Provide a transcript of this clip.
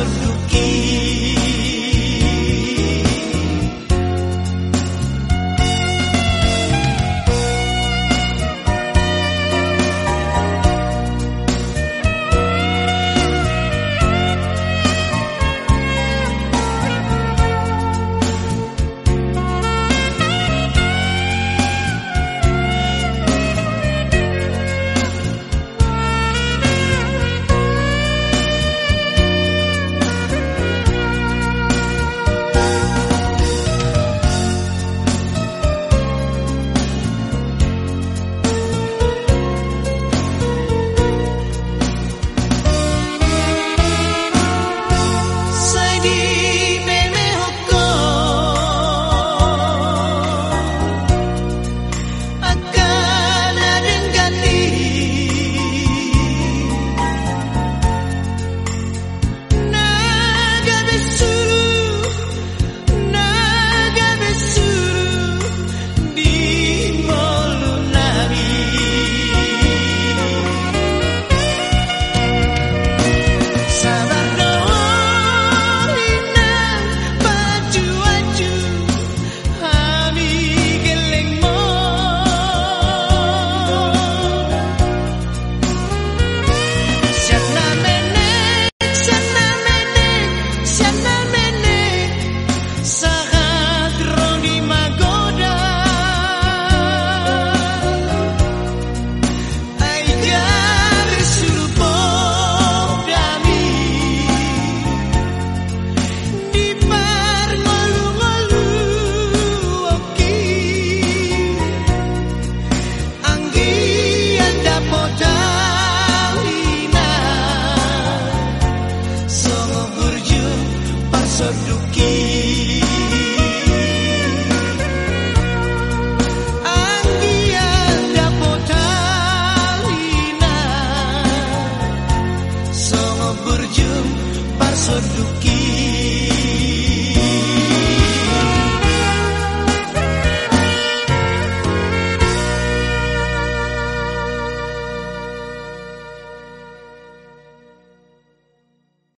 berjumpa seduki berjumpa seduki